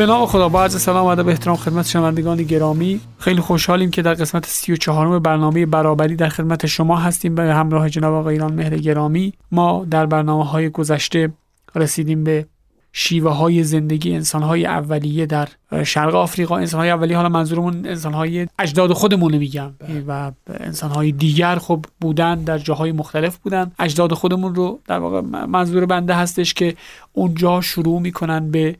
به نام خدا با عرض سلام و ادب احترام خدمت شنوندگان گرامی خیلی خوشحالیم که در قسمت 34 برنامه برابری در خدمت شما هستیم. به همراه جناب آقای ایران مهر گرامی ما در برنامه های گذشته رسیدیم به شیوه های زندگی انسان های اولیه در شرق آفریقا. انسان های اولیه حالا منظورمون انسان های اجداد خودمون میگم. و انسان های دیگر خب بودن در جاهای مختلف بودن. اجداد خودمون رو در واقع منظور بنده هستش که اونجا شروع می‌کنن به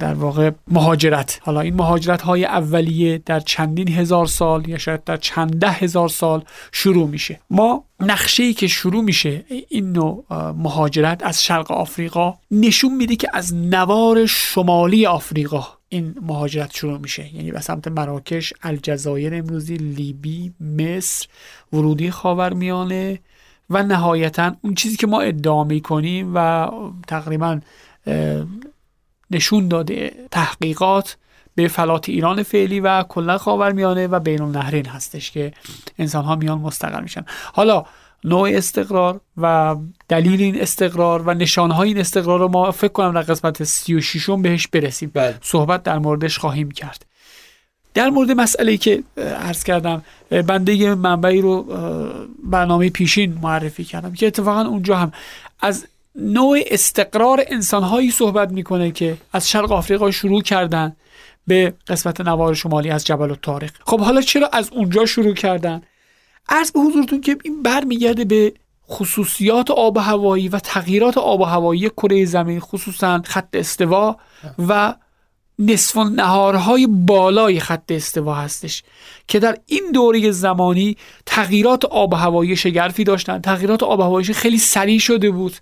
در واقع مهاجرت. حالا این مهاجرت های اولیه در چندین هزار سال یا شاید در چند ده هزار سال شروع میشه. ما نقشه ای که شروع میشه این نوع مهاجرت از شرق آفریقا نشون میده که از نوار شمالی آفریقا این مهاجرت شروع میشه. یعنی به سمت مراکش الجزایر امروزی لیبی مصر ورودی خاورمیانه و نهایتا اون چیزی که ما ادعا می‌کنیم و تقریبا نشون داده تحقیقات به فلات ایران فعلی و کلا خاورمیانه و بین النهرین هستش که انسان ها میان مستقر میشن. حالا نوع استقرار و دلیل این استقرار و نشانهای این استقرار رو ما فکر کنم در قسمت 36 بهش برسیم. بله. صحبت در موردش خواهیم کرد. در مورد مسئله که عرض کردم بنده یه منبعی رو برنامه پیشین معرفی کردم که اتفاقا اونجا هم از نوع استقرار انسانهایی صحبت می‌کنه که از شرق آفریقا شروع کردن به قسمت نوار شمالی از جبل و تاریخ خب حالا چرا از اونجا شروع کردن؟ عرض به حضورتون که این برمیگرده به خصوصیات آب و هوایی و تغییرات آب و هوایی کره زمین خصوصا خط استوا و نصف نهارهای بالای خط استوا هستش که در این دوره زمانی تغییرات آب و هوایی شگرفی داشتن. تغییرات آب و هوایی خیلی سریع شده بود.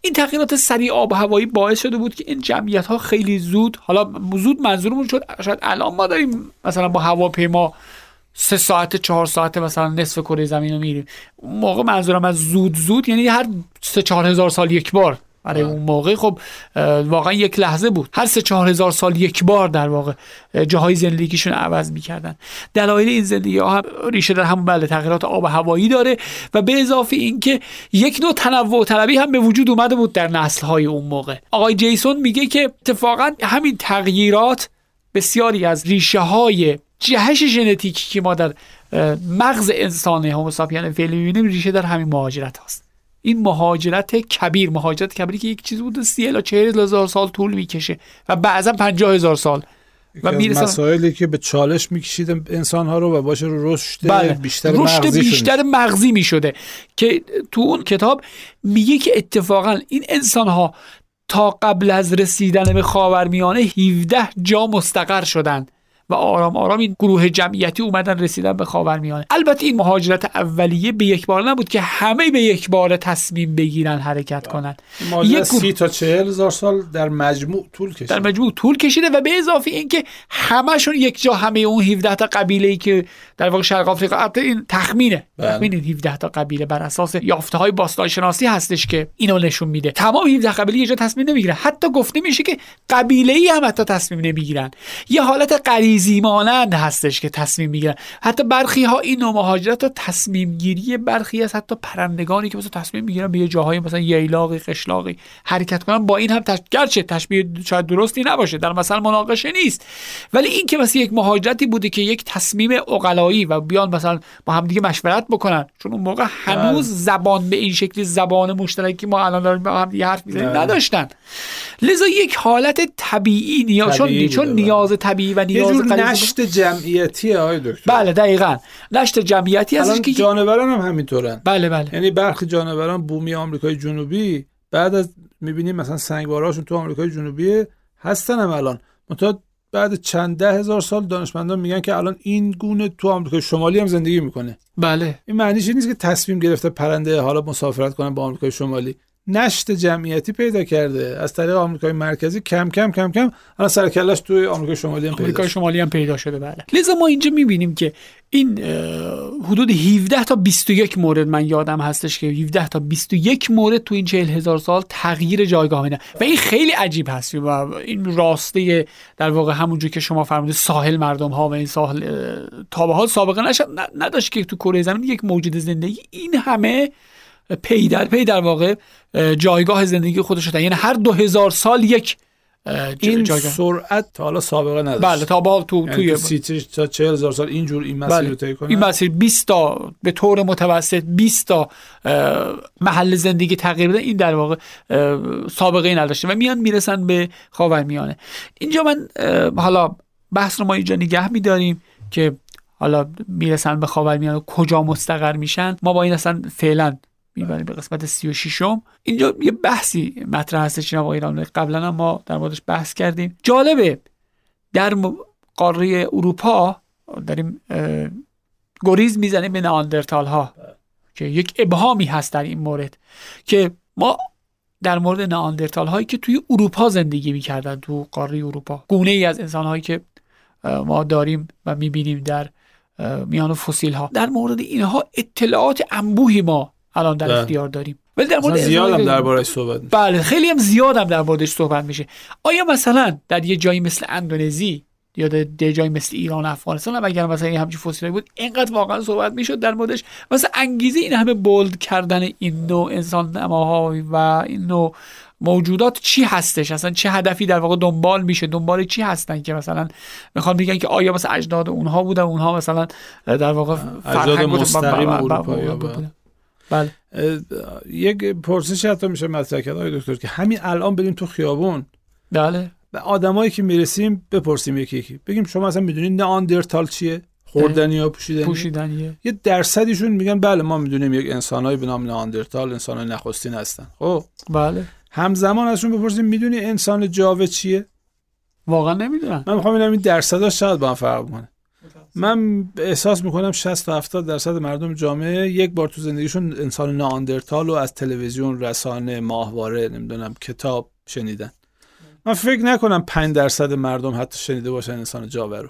این تغییرات سریع آب و هوایی باعث شده بود که این جمعیت ها خیلی زود حالا زود منظورمون شد شاید الان ما داریم مثلا با هواپیما سه ساعت چهار ساعت مثلا نصف کره زمین رو میریم. موقع منظورم از زود زود یعنی هر سه چهار هزار سال یک بار. برای اون موقع. خب واقعا یک لحظه بود. هر سه چهار هزار سال یک بار در واقع جاهای زندگیشون عوض می‌کردن. دلایل این زندگی ها هم ریشه در همون بله تغییرات آب و هوایی داره و به اضافه اینکه یک نوع تنوع طلبی هم به وجود اومده بود در نسل های اون موقع. آقای جیسون میگه که اتفاقا همین تغییرات بسیاری از ریشه های جهش ژنتیکی که ما در مغز انسان هوموساپین فعلی می‌بینیم ریشه در همین مهاجرت هاست. این مهاجرت کبیر مهاجرت کبیری که یک چیز بود سی الی چهل هزار سال طول می‌کشه و بعضا پنجاه هزار سال. و می‌رسن مسائلی که به چالش می‌کشید انسان ها رو و باشه رو رشد بله. بیشتر رشد مغزی بیشتر مغزی می‌شده. که تو اون کتاب میگه که اتفاقا این انسان ها تا قبل از رسیدن به خاورمیانه 17 جا مستقر شدند و آرام آرام این گروه جمعیتی اومدن رسیدن به خاورمیانه. البته این مهاجرت اولیه به یک بار نبود که همه به یک بار تصمیم بگیرن حرکت کنن. یک سی تا چهل هزار سال در مجموع طول کشیده در مجموع طول کشیده و به اضافه اینکه همشون یک جا همه اون 17 تا قبیله ای که در واقع شرق آفریقا البته این تخمینه. بله. تخمین 17 تا قبیله بر اساس یافته های باستانشناسی هستش که اینو نشون میده. تمام 17 قبیله یه جا تصمیم نمی‌گیره حتی گفته میشه که قبیله ای هم حتی تصمیم نمی‌گیرن. یه حالت غریزی مانند هستش که تصمیم می‌گیرن حتی برخی ها این نوع مهاجرت و تصمیم گیری برخی از حتی پرندگانی که مثلا تصمیم می‌گیرن به یه جاهای مثلا ییلاقی قشلاقی حرکت کنن با این هم تش... گرچه تشبیه شاید درستی نباشه در مثلا مناقشه نیست ولی این که مثلا یک مهاجرتی بوده که یک تصمیم عقلایی و بیان مثلا با هم دیگه مشورت بکنن چون اون موقع هنوز بله. زبان به این شکلی زبان مشترکی ما الان داریم با هم دیگه حرف می‌زنیم بله. نداشتن لذا یک حالت طبیعی نیاز چون چون نیاز طبیعی و نیاز نشت جمعیتی های دکتر. بله دقیقا. نشت جمعیتی هستش که جانوران هم همینطورن. بله بله. یعنی برخی جانوران بومی آمریکای جنوبی بعد از می‌بینیم مثلا سنگوارهاشون تو آمریکای جنوبی هستن هم الان. منتها بعد چند ده هزار سال دانشمندان میگن که الان این گونه تو آمریکای شمالی هم زندگی می‌کنه. بله. این معنیش نیست که تصمیم گرفته پرنده حالا مسافرت کنن با آمریکای شمالی. نشت جمعیتی پیدا کرده. از طریق آمریکای مرکزی کم کم کم کم الان سرکلش توی آمریکای شمالی هم پیدا آمریکای شده. شمالی هم پیدا شده بله. لذا ما اینجا می‌بینیم که این حدود 17 تا 21 مورد من یادم هستش که 17 تا 21 مورد تو این 40 هزار سال تغییر جایگاه میدن و این خیلی عجیب هست. و این راسته در واقع همونجور که شما فرمودید ساحل مردم ها و این ساحل تا به حال سابقه نداشت که تو کره زمین یک موجود زندگی. این همه پی در پی در واقع اه، جایگاه زندگی خودش رو. یعنی هر دو هزار سال یک این جایگاه. سرعت تا حالا سابقه نداشت. بله تا با تو یعنی توی تو سی تا 40 هزار سال اینجور این مسیر بله. رو طی این مسیر 20 تا به طور متوسط 20 تا محل زندگی تغییر بده. این در واقع سابقه ای نداشته و میان می‌رسن به خاورمیانه. اینجا من حالا بحث رو ما اینجا نگه میداریم که حالا می‌رسن به خاورمیانه کجا مستقر میشن؟ ما با این اصلا فعلا می‌بریم به قسمت 36 م اینجا یه بحثی مطرح هستش جناب آقای قبلا هم ما در موردش بحث کردیم. جالبه در قاره اروپا داریم گریز می‌زنیم به ناندرتال ها که یک ابهامی هست در این مورد که ما در مورد ناندرتال هایی که توی اروپا زندگی می‌کردن تو قاره اروپا. گونه ای از انسان هایی که ما داریم و می‌بینیم در میان فسیل ها در مورد اینها اطلاعات انبوهی ما الان در. اختیار داریم ولی در مورد اصلا زیاد هم انسان‌هایی که- درباره‌اش صحبت میشه بله خیلی هم زیاد هم در موردش صحبت میشه آیا مثلا در یه جایی مثل اندونزی یا در جایی مثل ایران و افغانستان هم اگر مثلا همچین فسیلایی بود اینقدر واقعا صحبت می‌شد در موردش مثلا انگیزه این همه بولد کردن این نوع انسان نماها و این نوع موجودات چی هستش اصلا چه هدفی در واقع دنبال میشه دنبال چی هستن که مثلا می‌خوان بگن که آیا مثلا اجداد اونها بودن اونها مثلا در واقع بودن. مستقیم اروپایی‌ها بودن. بله. یک پرسش حتی میشه مطرح کرد آقای دکتر که همین الان بریم تو خیابون. بله. به آدمایی که می‌رسیم بپرسیم یکی یکی. بگیم شما اصلا می‌دونید ناندرتال چیه؟ خوردنی یا پوشیدنی؟ پوشیدنیه یه درصدیشون میگن بله ما می‌دونیم یک انسانهایی به نام ناندرتال انسانهای نخستین هستن. خب. بله. همزمان ازشون بپرسیم می‌دونی انسان جاوه چیه؟ واقعا نمی‌دونم من می‌خوام ببینم این درصداش شاید با هم فرق کنه من احساس می‌کنم 60 تا 70 درصد مردم جامعه یک بار تو زندگیشون انسان ناندرتال رو از تلویزیون رسانه ماهواره نمی‌دونم کتاب شنیدن. من فکر نکنم 5 درصد مردم حتی شنیده باشن انسان جاوه رو.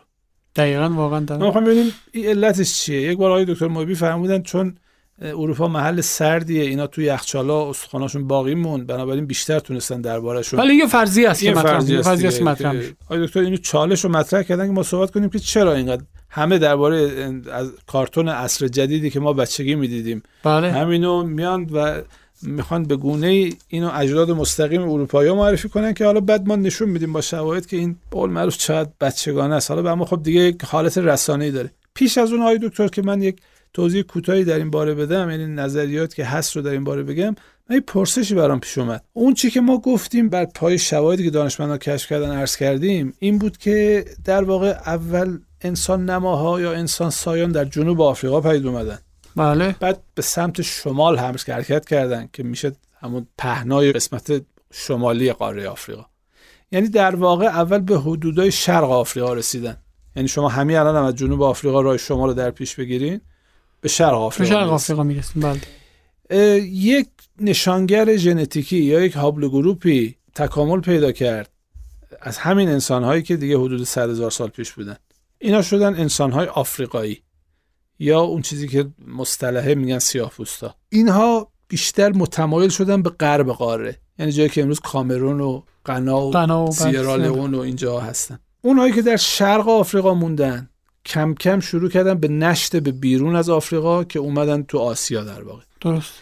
دقیقا واقعا ما دارم می‌خوام ببینیم این علتش چیه. یک بار آقای دکتر موبی فرمودن چون اروپا محل سردیه اینا توی یخچالا استخواناشون باقی موند. بنابراین بیشتر تونستن دربارشون ولی یه فرضی است که مطرح فرضیه مطرح آقای دکتر اینو چالش رو مطرح کردن که ما صحبت کنیم که چرا اینقدر همه درباره از کارتون عصر جدیدی که ما بچگی می‌دیدیم. بله. همینو میان و می‌خوان به گونه ای اینو اجداد مستقیم اروپایی معرفی کنن که حالا بعد ما نشون میدیم با شواهد که این قول معروف چقدر بچگانه است. حالا به اما خب دیگه حالت رسانه‌ای داره. پیش از اون آقای دکتر که من یک توضیح کوتاهی در این باره بدم یعنی نظریات که هست رو در این باره بگم. من یه پرسشی برام پیش اومد. اون چی که ما گفتیم بر پای شواهدی که دانشمندان کشف کردن عرض کردیم این بود که در واقع اول انسان نماها یا انسان سایان در جنوب آفریقا پدید اومدن. بله. بعد به سمت شمال هم حرکت کردن که میشه همون پهنای قسمت شمالی قاره آفریقا. یعنی در واقع اول به حدودای شرق آفریقا رسیدن. یعنی شما همین الان هم از جنوب آفریقا راه شمال رو در پیش بگیرین. به شرق به آفریقا شرق. آفریقا می‌رسیم بله یک نشانگر ژنتیکی یا یک هابل گروپی تکامل پیدا کرد از همین انسانهایی که دیگه حدود 100 هزار سال پیش بودن اینا شدن انسانهای آفریقایی یا اون چیزی که مصطلحه میگن سیاه اینها بیشتر متمایل شدن به غرب قاره یعنی جایی که امروز کامرون و غنا و غنا و سیرا بله. لئون و اینجا هستن اونهایی که در شرق آفریقا موندن کم کم شروع کردن به نشت به بیرون از آفریقا که اومدن تو آسیا در واقع. درست.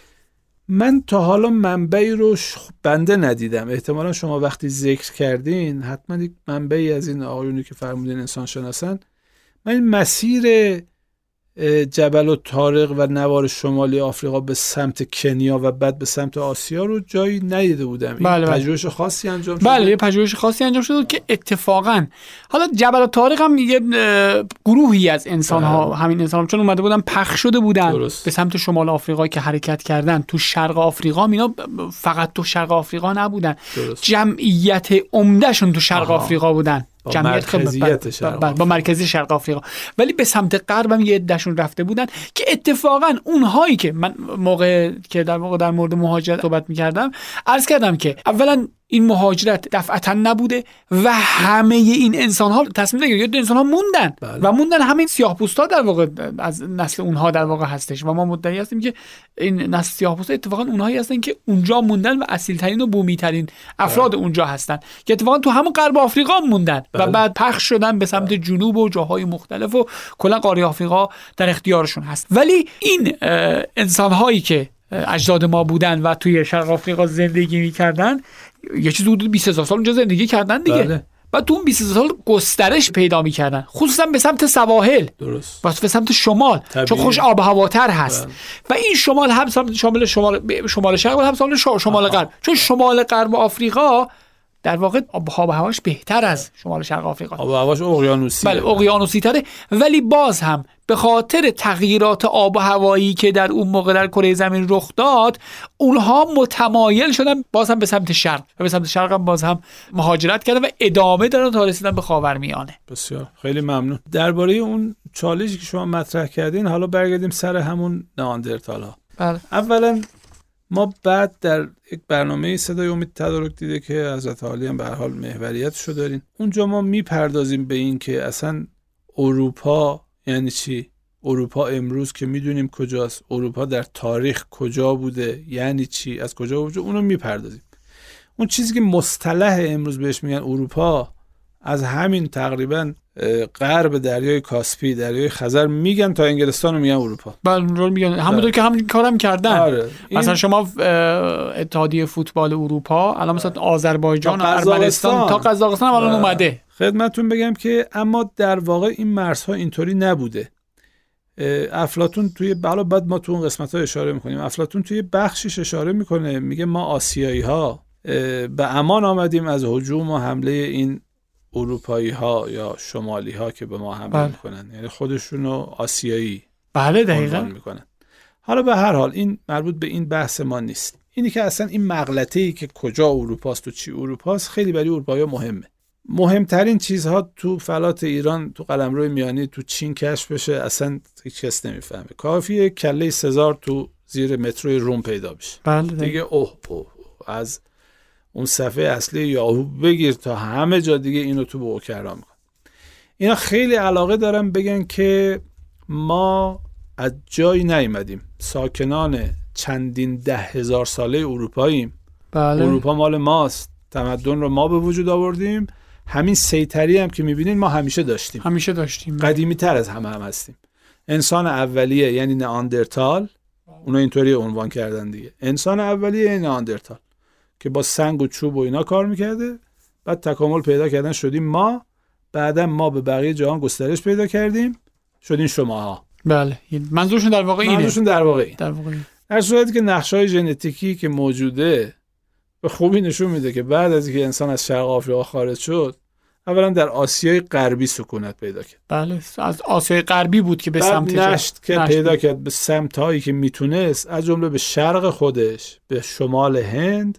من تا حالا منبعی رو ش- بنده ندیدم. احتمالا شما وقتی ذکر کردین حتما یک منبعی از این آقایونی که فرمودین انسان شناسن من این مسیر جبل و طارق و نوار شمالی آفریقا به سمت کنیا و بعد به سمت آسیا رو جایی ندیده بودم بله، بله. پژوهش خاصی انجام شده بله یه پژوهش خاصی انجام شده که اتفاقا حالا جبل طارق هم یه گروهی از انسان ها همین انسان ها چون اومده بودن پخش شده بودن درست. به سمت شمال آفریقا که حرکت کردن تو شرق آفریقا اینا فقط تو شرق آفریقا نبودن درست. جمعیت عمدهشون تو شرق آها. آفریقا بودن جمعیت مرکزیت با- با, با مرکزی شرق آفریقا. ولی به سمت غرب هم یه دشون رفته بودن که اتفاقا اونهایی که من موقع که در واقع در مورد مهاجرت صحبت می‌کردم عرض کردم که اولا این مهاجرت دفعتا نبوده و همه این انسان ها تصمیم نگیره انسان ها موندن بله. و موندن همین سیاه ها در واقع از نسل اونها در واقع هستش و ما مدعی هستیم که این نسل سیاه اتفاقا اونهایی هستن که اونجا موندن و اصیل ترین و بومی ترین افراد اونجا هستن که اتفاقا تو همون غرب آفریقا موندن. و بله. بعد پخش شدن به سمت جنوب و جاهای مختلف و کلا قاره آفریقا در اختیارشون هست ولی این انسان هایی که اجداد ما بودن و توی شرق آفریقا زندگی می‌کردن یه چیز حدود 20 هزار سال اونجا زندگی کردن دیگه بله. و تو اون 20 هزار سال گسترش پیدا می‌کردن خصوصا به سمت سواحل درست و به سمت شمال طبیعی. چون خوش آب هواتر هست بله. و این شمال هم سمت شمال شمال شرق و هم سمت شمال غرب چون شمال غرب آفریقا در واقع آب و هواش بهتر از شمال شرق آفریقا. آب و هواش اقیانوسی. بله اقیانوسی تره ولی باز هم به خاطر تغییرات آب و هوایی که در اون موقع در کره زمین رخ داد اونها متمایل شدن باز هم به سمت شرق. و به سمت شرق هم باز هم مهاجرت کردن و ادامه دادن تا رسیدن به خاورمیانه. بسیار. خیلی ممنون. درباره اون چالشی که شما مطرح کردین حالا برگردیم سر همون ناندرتال ها. بله. اولا ما بعد در یک برنامه صدای امید تدارک دیده که حضرت عالی هم به حال محوریتشو دارین اونجا ما می‌پردازیم به این که اصلا اروپا یعنی چی؟ اروپا امروز که می‌دونیم کجاست اروپا در تاریخ کجا بوده یعنی چی؟ از کجا بوده اونو می‌پردازیم. اون چیزی که مصطلح امروز بهش میگن اروپا از همین تقریبا غرب دریای کاسپی دریای خزر میگن تا انگلستان رو میگن اروپا. بله میگن. همونطور که همین کارم کردن. آره. این- مثلا شما اتحادیه فوتبال اروپا الان مثلا آذربایجان و تا ارمنستان. تا قزاقستان. الان بله. اومده. خدمتتون بگم که اما در واقع این مرزها اینطوری نبوده. افلاتون توی حالا بعد ما تو اون قسمت ها اشاره می‌کنیم. افلاتون توی بخشیش اشاره می‌کنه. میگه ما آسیایی ها به امان آمدیم از هجوم و حمله این اروپایی ها یا شمالی ها که به ما حمله بله. می‌کنن. یعنی خودشونو آسیایی بله دقیقا. می‌کنن. حالا به هر حال این مربوط به این بحث ما نیست. اینی که اصلا این مغلطه ای که کجا اروپاست و چی اروپاست خیلی برای اروپایی مهمه. مهمترین چیزها تو فلات ایران تو قلمرو میانی تو چین کشف بشه اصلا هیچ کس نمی‌فهمه. کافیه کله سزار تو زیر متروی روم پیدا بشه. بله. دیگه اوه اوه. از اون صفحه اصلی یاهو بگیر تا همه جا دیگه اینو تو به اوکرا میکن اینا خیلی علاقه دارن بگن که ما از جایی نیومدیم. ساکنان چندین ده هزار ساله اروپاییم. بله. اروپا مال ماست. تمدن رو ما به وجود آوردیم. همین سیطری هم که می‌بینین ما همیشه داشتیم. همیشه داشتیم. قدیمی تر از همه هم هستیم. انسان اولیه یعنی ناندرتال اونا اینطوری عنوان کردن دیگه. انسان اولیه یعنی ناندرتال که با سنگ و چوب و اینا کار می‌کرده. بعد تکامل پیدا کردن شدیم ما. بعدا ما به بقیه جهان گسترش پیدا کردیم. شدیم شماها. بله. منظورشون در واقع اینه. منظورشون در واقع این. در واقع. در صورتی که نقشای ژنتیکی که موجوده به خوبی نشون میده که بعد از اینکه انسان از شرق آفریقا خارج شد اولا در آسیای غربی سکونت پیدا کرد. بله. از آسیای غربی بود که به سمت نشت که نشت پیدا بود. کرد به سمت هایی که می‌تونست از جمله به شرق خودش به شمال هند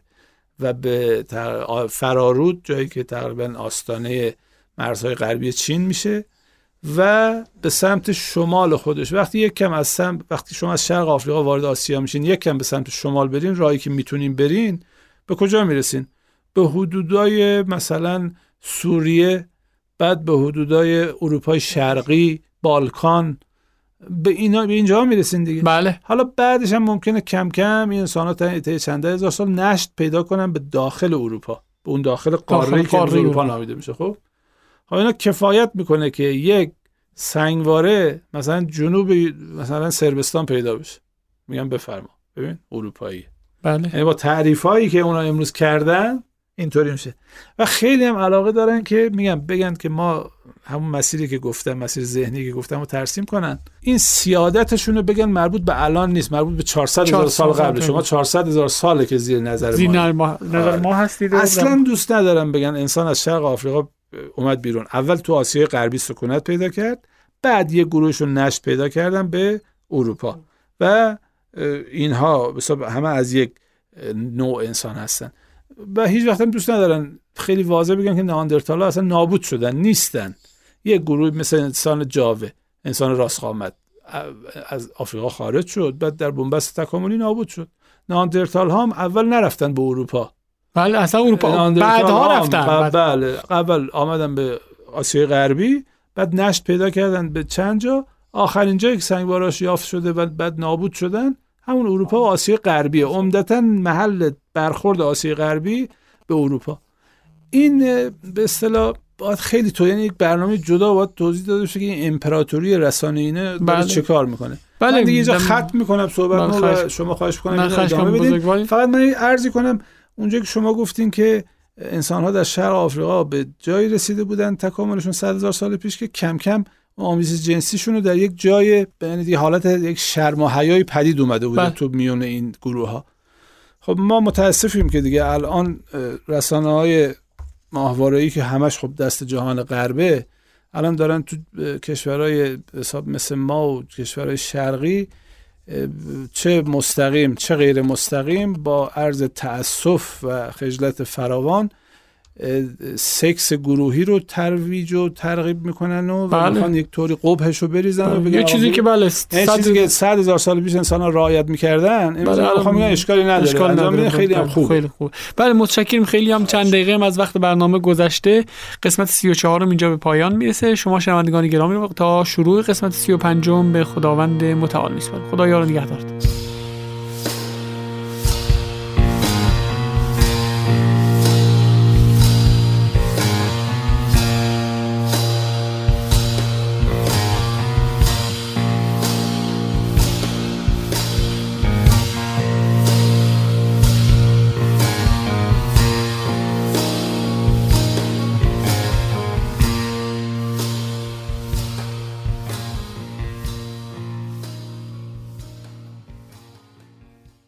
و به فرارود جایی که تقریبا آستانه مرزهای غربی چین میشه و به سمت شمال خودش. وقتی یک کم از سمت وقتی شما از شرق آفریقا وارد آسیا میشین یک کم به سمت شمال برین راهی که می‌تونین برین به کجا می‌رسین؟ به حدودای مثلا سوریه بعد به حدودای اروپای شرقی بالکان به اینا به اینجا می‌رسین دیگه. بله. حالا بعدش هم ممکنه کم کم این انسان ها طی چند هزار سال نشت پیدا کنن به داخل اروپا. به اون داخل قاره که قاره اروپا. نامیده میشه خب؟ خب اینا کفایت می‌کنه که یک سنگواره مثلا جنوب مثلا سربستان پیدا بشه. میگم بفرما. ببین اروپایی. بله. یعنی با تعریف هایی که اونا امروز کردن اینطوری میشه. و خیلی هم علاقه دارن که میگم بگن که ما همون مسیری که گفتم مسیر ذهنی که گفتم رو ترسیم کنن. این سیادتشون رو بگن مربوط به الان نیست مربوط به 400 هزار 400 سال قبل. شما 400 هزار ساله که زیر نظر زیر ما. نظر ما نظر آره. ما هستید و اصلا دوست ندارم بگن انسان از شرق آفریقا اومد بیرون. اول تو آسیای غربی سکونت پیدا کرد بعد یه گروهشون نشت پیدا کردن به اروپا. و اینها همه از یک نوع انسان هستن. و هیچ وقت هم دوست ندارن. خیلی واضح بگم که ناندرتال ها اصلا نابود شدن نیستن. یه گروه مثل انسان جاوه انسان راستقامت از آفریقا خارج شد بعد در بنبست تکاملی نابود شد. ناندرتال هم اول نرفتن به اروپا. بله اصلا اروپا. بعدها رفتن. بله. اول آمدن به آسیای غربی بعد نشت پیدا کردن به چند جا. آخرین جایی که سنگباراش یافت شده و بعد نابود شدن همون اروپا و آسیای غربیه. عمدتا محل برخورد آسیای غربی به اروپا. این به اصطلاح باید خیلی تو یعنی یک برنامه جدا باید توضیح داده بشه که این امپراتوری رسانه اینه بله. چه کار می‌کنه بله من دیگه اینجا خط می‌کنم صحبت و شما خواهش کنم فقط من ارزی کنم اونجا که شما گفتین که انسان ها در شهر آفریقا به جایی رسیده بودن تکاملشون صد هزار سال پیش که کم کم آمیز جنسیشون رو در یک جای یعنی حالت یک شرم و حیایی پدید اومده بوده بله. تو میون این گروه ها خب ما متاسفیم که دیگه الان رسانه های ماهواره‌ای که همش خب دست جهان غربه الان دارن تو کشورهای حساب مثل ما و کشورهای شرقی چه مستقیم چه غیر مستقیم با عرض تأسف و خجلت فراوان سکس گروهی رو ترویج و ترغیب می‌کنن و, بله. یک طوری قبهش رو بریزن و بله. یه چیزی که بله صد... چیزی که صد هزار سال پیش انسان ها رعایت می‌کردن بله. میگن اشکالی نداره اشکال نداره. خیلی هم خوب خیلی خوب بله متشکرم خیلی هم چند دقیقه هم از وقت برنامه گذشته قسمت 34 رو اینجا به پایان می‌رسه شما شنوندگان گرامی رو تا شروع قسمت 35 به خداوند متعال میسپارم خدا یار نگهدارت